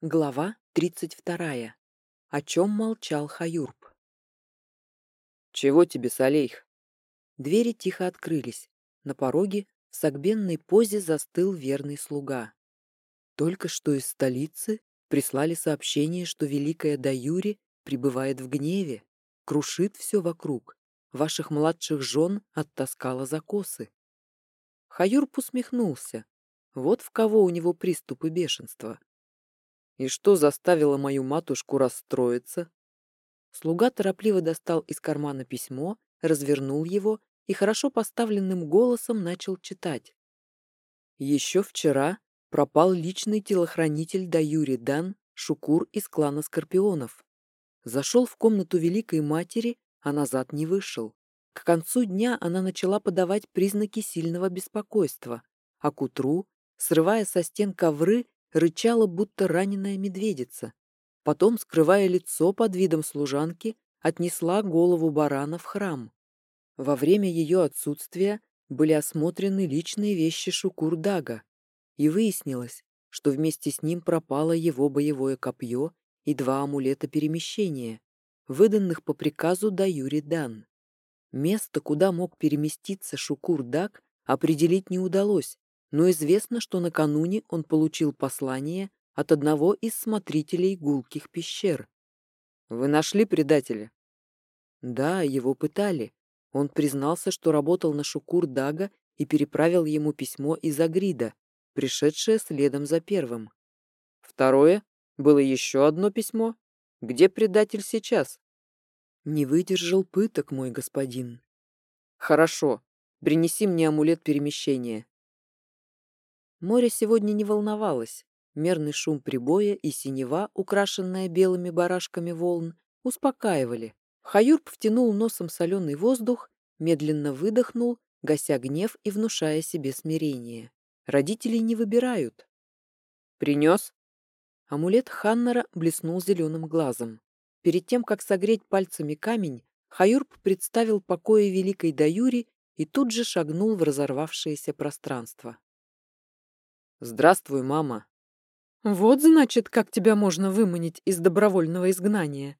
Глава 32. О чем молчал Хаюрб. «Чего тебе, Салейх?» Двери тихо открылись. На пороге в согбенной позе застыл верный слуга. Только что из столицы прислали сообщение, что великая Даюри пребывает в гневе, крушит все вокруг, ваших младших жен оттаскала за косы. Хаюрб усмехнулся. Вот в кого у него приступы бешенства. И что заставило мою матушку расстроиться? Слуга торопливо достал из кармана письмо, развернул его и хорошо поставленным голосом начал читать. Еще вчера пропал личный телохранитель Даюри Дан Шукур из клана Скорпионов. Зашел в комнату Великой Матери, а назад не вышел. К концу дня она начала подавать признаки сильного беспокойства, а к утру, срывая со стен ковры, рычала, будто раненая медведица. Потом, скрывая лицо под видом служанки, отнесла голову барана в храм. Во время ее отсутствия были осмотрены личные вещи Шукурдага, и выяснилось, что вместе с ним пропало его боевое копье и два амулета перемещения, выданных по приказу Даюри Дан. Место, куда мог переместиться Шукурдаг, определить не удалось, но известно, что накануне он получил послание от одного из смотрителей гулких пещер. «Вы нашли предателя?» «Да, его пытали. Он признался, что работал на Шукур Дага и переправил ему письмо из Агрида, пришедшее следом за первым. Второе? Было еще одно письмо? Где предатель сейчас?» «Не выдержал пыток, мой господин». «Хорошо. Принеси мне амулет перемещения. Море сегодня не волновалось. Мерный шум прибоя и синева, украшенная белыми барашками волн, успокаивали. Хаюрб втянул носом соленый воздух, медленно выдохнул, гася гнев и внушая себе смирение. Родителей не выбирают. «Принес?» Амулет Ханнера блеснул зеленым глазом. Перед тем, как согреть пальцами камень, Хаюрб представил покои Великой Даюри и тут же шагнул в разорвавшееся пространство. «Здравствуй, мама!» «Вот, значит, как тебя можно выманить из добровольного изгнания!»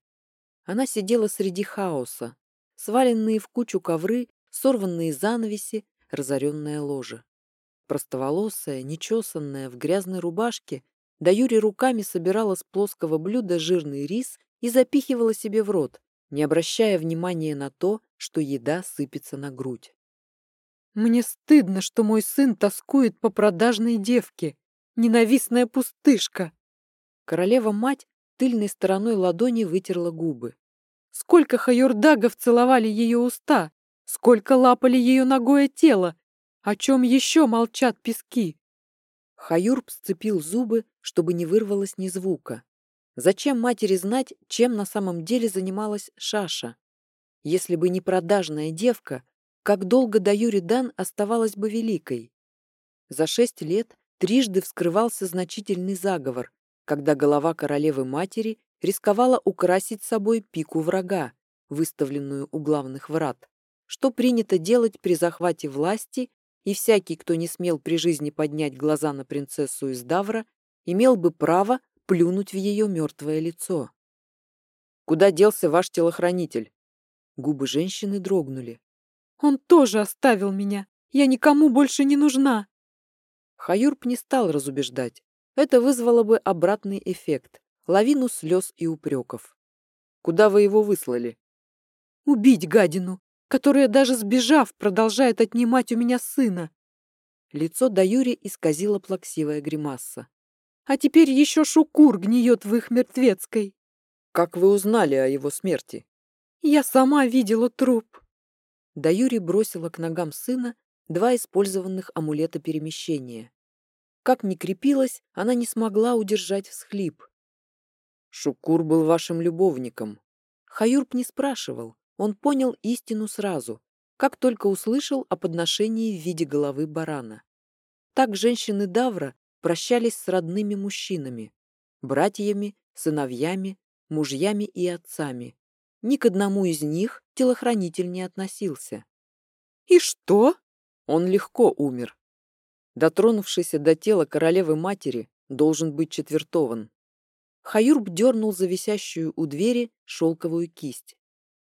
Она сидела среди хаоса, сваленные в кучу ковры, сорванные занавеси, разоренное ложе. Простоволосая, нечесанная, в грязной рубашке, Даюри руками собирала с плоского блюда жирный рис и запихивала себе в рот, не обращая внимания на то, что еда сыпется на грудь. Мне стыдно, что мой сын тоскует по продажной девке. Ненавистная пустышка. Королева-мать тыльной стороной ладони вытерла губы. Сколько хайордагов целовали ее уста, сколько лапали ее ногое тело. О чем еще молчат пески? Хаюрб сцепил зубы, чтобы не вырвалось ни звука. Зачем матери знать, чем на самом деле занималась Шаша? Если бы не продажная девка, как долго до Юри Дан оставалась бы великой. За шесть лет трижды вскрывался значительный заговор, когда голова королевы-матери рисковала украсить собой пику врага, выставленную у главных врат, что принято делать при захвате власти, и всякий, кто не смел при жизни поднять глаза на принцессу из Давра, имел бы право плюнуть в ее мертвое лицо. «Куда делся ваш телохранитель?» Губы женщины дрогнули. Он тоже оставил меня. Я никому больше не нужна. Хаюрб не стал разубеждать. Это вызвало бы обратный эффект. Лавину слез и упреков. Куда вы его выслали? Убить гадину, которая даже сбежав, продолжает отнимать у меня сына. Лицо Даюри исказило плаксивая гримаса. А теперь еще Шукур гниет в их мертвецкой. Как вы узнали о его смерти? Я сама видела труп. Даюри бросила к ногам сына два использованных амулета перемещения. Как ни крепилась, она не смогла удержать всхлип. «Шукур был вашим любовником». Хаюрб не спрашивал, он понял истину сразу, как только услышал о подношении в виде головы барана. Так женщины Давра прощались с родными мужчинами, братьями, сыновьями, мужьями и отцами, ни к одному из них телохранитель не относился. «И что?» Он легко умер. Дотронувшийся до тела королевы-матери должен быть четвертован. Хаюрб дернул за висящую у двери шелковую кисть.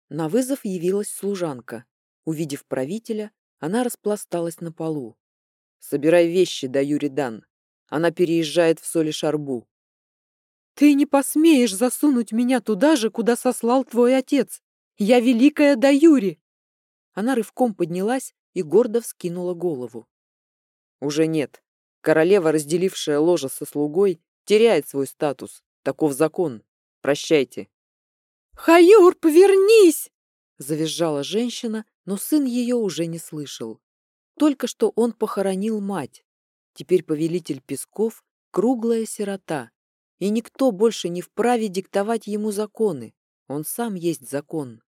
На вызов явилась служанка. Увидев правителя, она распласталась на полу. «Собирай вещи, да Юридан. Она переезжает в Соли-Шарбу». «Ты не посмеешь засунуть меня туда же, куда сослал твой отец! Я великая Даюри!» Она рывком поднялась и гордо вскинула голову. «Уже нет. Королева, разделившая ложе со слугой, теряет свой статус. Таков закон. Прощайте». «Хаюр, повернись!» Завизжала женщина, но сын ее уже не слышал. Только что он похоронил мать. Теперь повелитель Песков — круглая сирота, и никто больше не вправе диктовать ему законы. Он сам есть закон.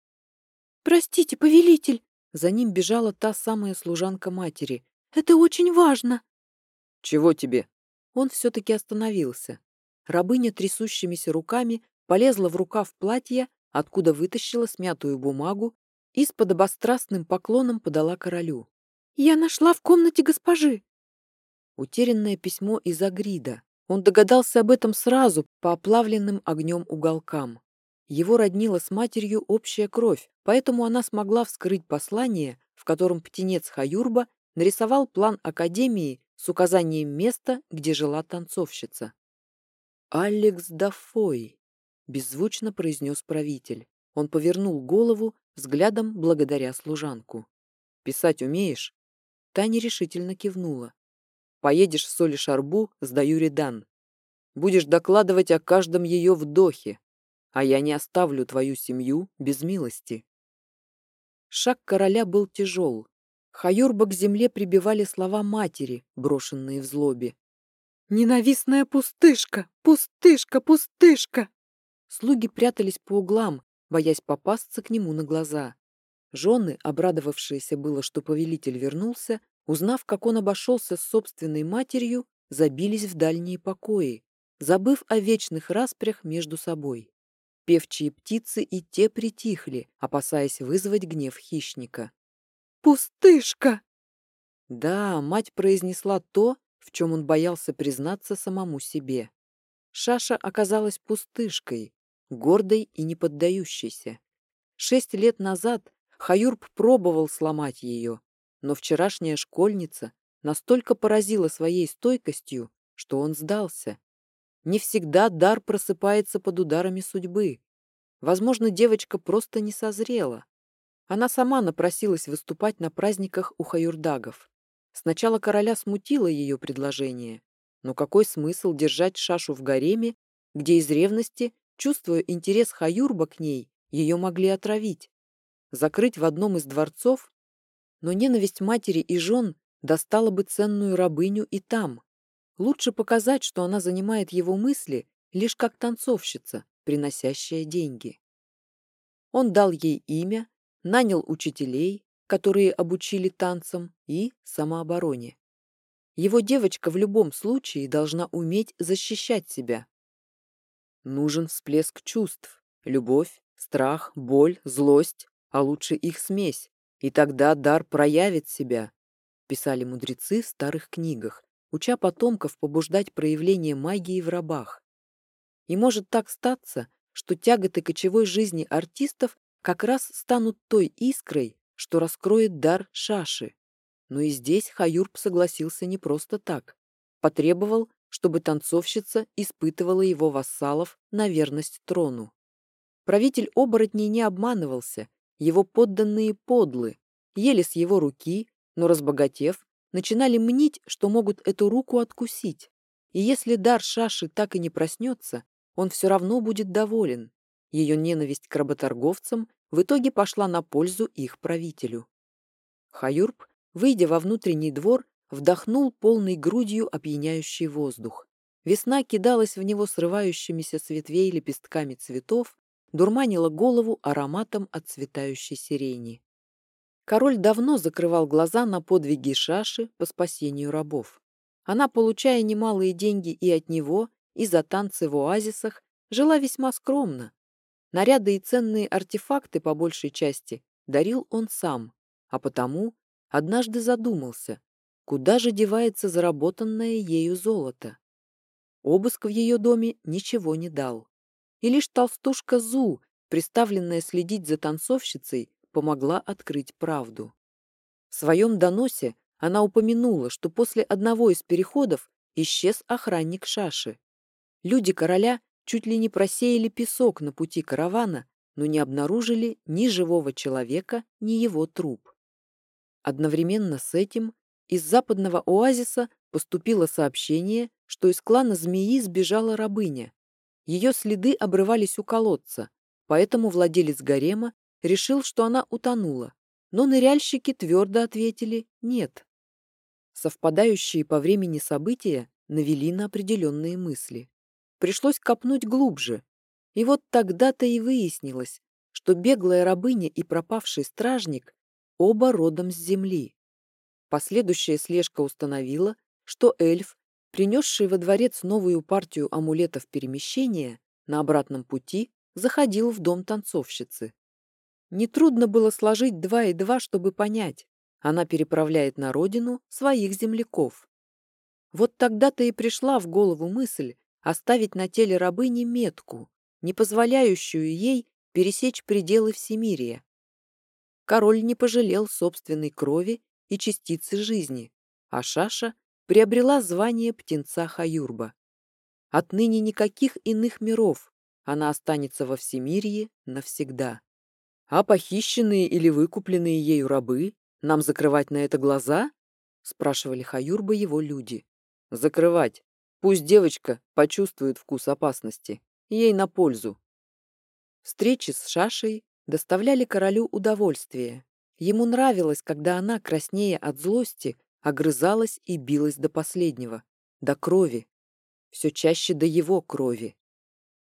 «Простите, повелитель!» За ним бежала та самая служанка матери. «Это очень важно!» «Чего тебе?» Он все-таки остановился. Рабыня трясущимися руками полезла в рукав платья, откуда вытащила смятую бумагу и с подобострастным поклоном подала королю. «Я нашла в комнате госпожи!» Утерянное письмо из Агрида. Он догадался об этом сразу по оплавленным огнем уголкам. Его роднила с матерью общая кровь, поэтому она смогла вскрыть послание, в котором птенец Хаюрба нарисовал план Академии с указанием места, где жила танцовщица. «Алекс Дафой», — беззвучно произнес правитель. Он повернул голову, взглядом благодаря служанку. «Писать умеешь?» Та нерешительно кивнула. «Поедешь в Соли-Шарбу, сдаю Редан. Будешь докладывать о каждом ее вдохе, а я не оставлю твою семью без милости. Шаг короля был тяжел. Хаюрба к земле прибивали слова матери, брошенные в злобе. «Ненавистная пустышка! Пустышка! Пустышка!» Слуги прятались по углам, боясь попасться к нему на глаза. Жены, обрадовавшиеся было, что повелитель вернулся, узнав, как он обошелся с собственной матерью, забились в дальние покои, забыв о вечных распрях между собой. Певчие птицы и те притихли, опасаясь вызвать гнев хищника. «Пустышка!» Да, мать произнесла то, в чем он боялся признаться самому себе. Шаша оказалась пустышкой, гордой и неподдающейся. Шесть лет назад Хаюрб пробовал сломать ее, но вчерашняя школьница настолько поразила своей стойкостью, что он сдался. Не всегда дар просыпается под ударами судьбы. Возможно, девочка просто не созрела. Она сама напросилась выступать на праздниках у хаюрдагов. Сначала короля смутило ее предложение. Но какой смысл держать шашу в гареме, где из ревности, чувствуя интерес хаюрба к ней, ее могли отравить? Закрыть в одном из дворцов? Но ненависть матери и жен достала бы ценную рабыню и там. Лучше показать, что она занимает его мысли лишь как танцовщица, приносящая деньги. Он дал ей имя, нанял учителей, которые обучили танцам и самообороне. Его девочка в любом случае должна уметь защищать себя. Нужен всплеск чувств, любовь, страх, боль, злость, а лучше их смесь, и тогда дар проявит себя, писали мудрецы в старых книгах, уча потомков побуждать проявление магии в рабах. И может так статься, что тяготы кочевой жизни артистов как раз станут той искрой, что раскроет дар Шаши. Но и здесь Хаюрб согласился не просто так. Потребовал, чтобы танцовщица испытывала его вассалов на верность трону. Правитель оборотней не обманывался, его подданные подлы, ели с его руки, но, разбогатев, начинали мнить, что могут эту руку откусить. И если дар Шаши так и не проснется, он все равно будет доволен. Ее ненависть к работорговцам в итоге пошла на пользу их правителю. Хаюрб, выйдя во внутренний двор, вдохнул полной грудью опьяняющий воздух. Весна кидалась в него срывающимися с ветвей лепестками цветов, дурманила голову ароматом отцветающей сирени. Король давно закрывал глаза на подвиги Шаши по спасению рабов. Она, получая немалые деньги и от него, и за танцы в оазисах, жила весьма скромно. Наряды и ценные артефакты, по большей части, дарил он сам, а потому однажды задумался, куда же девается заработанное ею золото. Обыск в ее доме ничего не дал. И лишь толстушка Зу, приставленная следить за танцовщицей, помогла открыть правду. В своем доносе она упомянула, что после одного из переходов исчез охранник Шаши. Люди короля чуть ли не просеяли песок на пути каравана, но не обнаружили ни живого человека, ни его труп. Одновременно с этим из западного оазиса поступило сообщение, что из клана змеи сбежала рабыня. Ее следы обрывались у колодца, поэтому владелец гарема решил, что она утонула, но ныряльщики твердо ответили «нет». Совпадающие по времени события навели на определенные мысли. Пришлось копнуть глубже, и вот тогда-то и выяснилось, что беглая рабыня и пропавший стражник оба родом с земли. Последующая слежка установила, что эльф, принесший во дворец новую партию амулетов перемещения, на обратном пути заходил в дом танцовщицы. Нетрудно было сложить два и два, чтобы понять, она переправляет на родину своих земляков. Вот тогда-то и пришла в голову мысль оставить на теле рабыни метку, не позволяющую ей пересечь пределы всемирия. Король не пожалел собственной крови и частицы жизни, а Шаша приобрела звание птенца Хаюрба. Отныне никаких иных миров, она останется во всемирье навсегда. А похищенные или выкупленные ею рабы, нам закрывать на это глаза? Спрашивали Хаюрба его люди. Закрывать. Пусть девочка почувствует вкус опасности. Ей на пользу. Встречи с Шашей доставляли королю удовольствие. Ему нравилось, когда она, краснея от злости, огрызалась и билась до последнего, до крови, все чаще до его крови.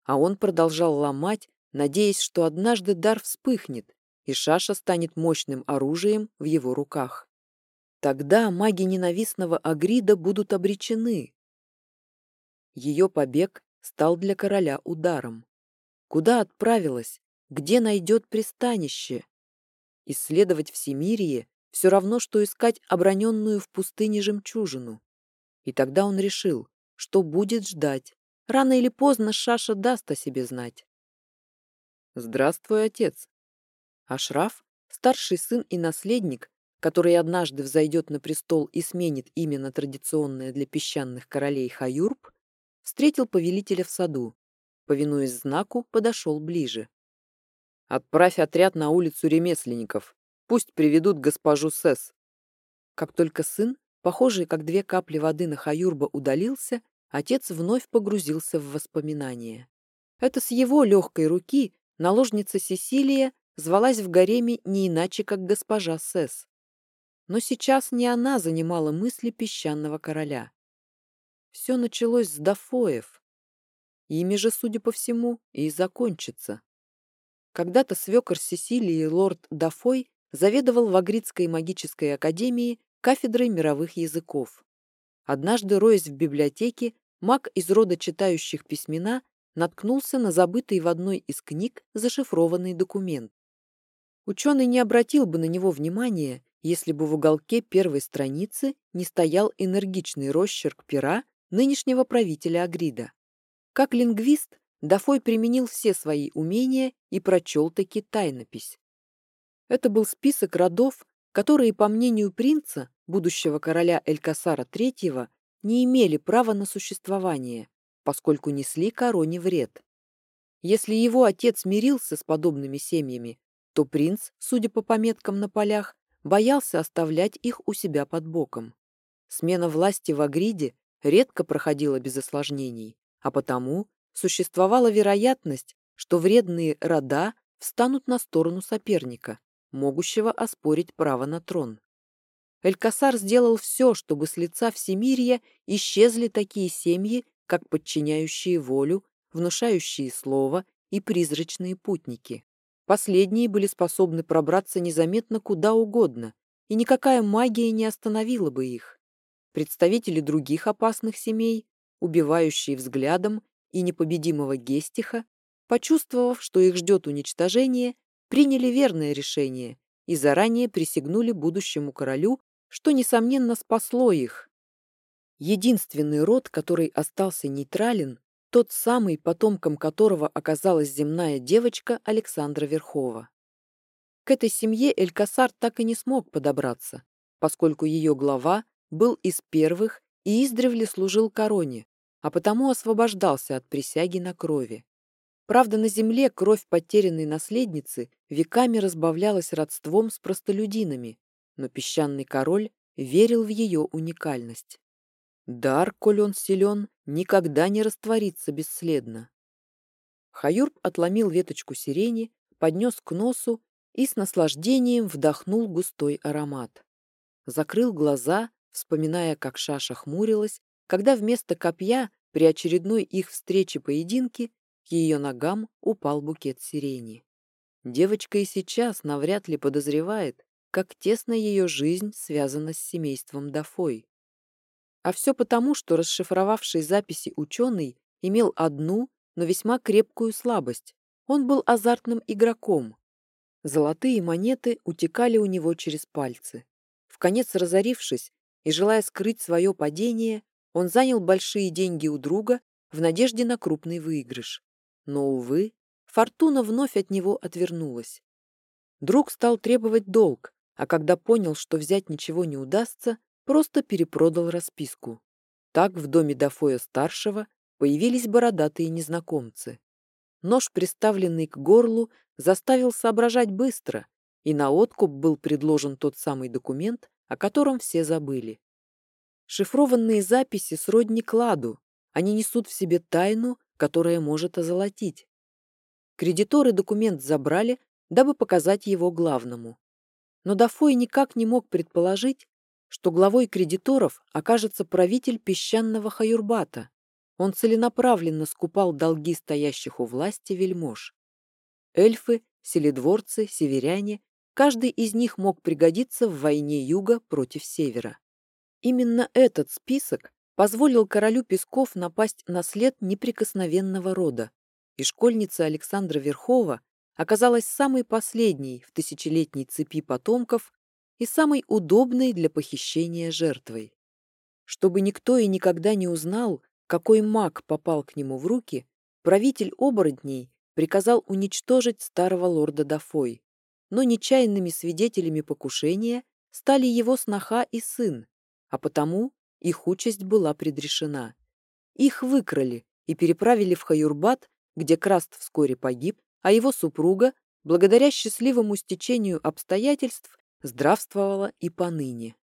А он продолжал ломать, надеясь, что однажды дар вспыхнет, и Шаша станет мощным оружием в его руках. Тогда маги ненавистного Агрида будут обречены. Ее побег стал для короля ударом. Куда отправилась? Где найдет пристанище? Исследовать Всемирие все равно, что искать оброненную в пустыне жемчужину. И тогда он решил, что будет ждать. Рано или поздно Шаша даст о себе знать. «Здравствуй, отец!» Ашраф, старший сын и наследник, который однажды взойдет на престол и сменит именно традиционное для песчаных королей Хаюрб, встретил повелителя в саду. Повинуясь знаку, подошел ближе. «Отправь отряд на улицу ремесленников. Пусть приведут госпожу Сесс. Как только сын, похожий как две капли воды на Хаюрба, удалился, отец вновь погрузился в воспоминания. Это с его легкой руки наложница Сесилия звалась в гареме не иначе, как госпожа Сесс. Но сейчас не она занимала мысли песчаного короля. Все началось с Дафоев. Ими же, судя по всему, и закончится. Когда-то свекор Сесилии лорд Дафой заведовал в Агридской магической академии кафедрой мировых языков. Однажды, роясь в библиотеке, маг из рода читающих письмена наткнулся на забытый в одной из книг зашифрованный документ. Ученый не обратил бы на него внимания, если бы в уголке первой страницы не стоял энергичный росчерк пера нынешнего правителя Агрида. Как лингвист, Дафой применил все свои умения и прочел таки тайнопись. Это был список родов, которые, по мнению принца, будущего короля Элькасара III, не имели права на существование, поскольку несли короне вред. Если его отец мирился с подобными семьями, то принц, судя по пометкам на полях, боялся оставлять их у себя под боком. Смена власти в Агриде редко проходила без осложнений, а потому существовала вероятность, что вредные рода встанут на сторону соперника, могущего оспорить право на трон. Элькасар сделал все, чтобы с лица всемирья исчезли такие семьи, как подчиняющие волю, внушающие слово и призрачные путники. Последние были способны пробраться незаметно куда угодно, и никакая магия не остановила бы их. Представители других опасных семей, убивающие взглядом и непобедимого Гестиха, почувствовав, что их ждет уничтожение, приняли верное решение и заранее присягнули будущему королю, что, несомненно, спасло их. Единственный род, который остался нейтрален, тот самый, потомком которого оказалась земная девочка Александра Верхова. К этой семье Элькасар так и не смог подобраться, поскольку ее глава был из первых и издревле служил короне, а потому освобождался от присяги на крови. Правда, на земле кровь потерянной наследницы веками разбавлялась родством с простолюдинами, но песчаный король верил в ее уникальность. Дар, коль он силен, никогда не растворится бесследно. Хаюрб отломил веточку сирени, поднес к носу и с наслаждением вдохнул густой аромат. Закрыл глаза, вспоминая, как Шаша хмурилась, когда вместо копья при очередной их встрече-поединке к ее ногам упал букет сирени. Девочка и сейчас навряд ли подозревает, как тесно ее жизнь связана с семейством Дафой. А все потому, что расшифровавший записи ученый имел одну, но весьма крепкую слабость. Он был азартным игроком. Золотые монеты утекали у него через пальцы. В конец разорившись и желая скрыть свое падение, он занял большие деньги у друга в надежде на крупный выигрыш. Но, увы, фортуна вновь от него отвернулась. Друг стал требовать долг, а когда понял, что взять ничего не удастся, просто перепродал расписку. Так в доме Дафоя-старшего появились бородатые незнакомцы. Нож, приставленный к горлу, заставил соображать быстро, и на откуп был предложен тот самый документ, о котором все забыли. Шифрованные записи сродни кладу, они несут в себе тайну, которая может озолотить. Кредиторы документ забрали, дабы показать его главному. Но Дафой никак не мог предположить, что главой кредиторов окажется правитель песчаного Хаюрбата. Он целенаправленно скупал долги стоящих у власти вельмож. Эльфы, селедворцы, северяне, каждый из них мог пригодиться в войне юга против севера. Именно этот список позволил королю Песков напасть на след неприкосновенного рода, и школьница Александра Верхова оказалась самой последней в тысячелетней цепи потомков, и самой удобной для похищения жертвой. Чтобы никто и никогда не узнал, какой маг попал к нему в руки, правитель оборотней приказал уничтожить старого лорда Дафой, но нечаянными свидетелями покушения стали его сноха и сын, а потому их участь была предрешена. Их выкрали и переправили в Хаюрбат, где Краст вскоре погиб, а его супруга, благодаря счастливому стечению обстоятельств, здравствовала и поныне.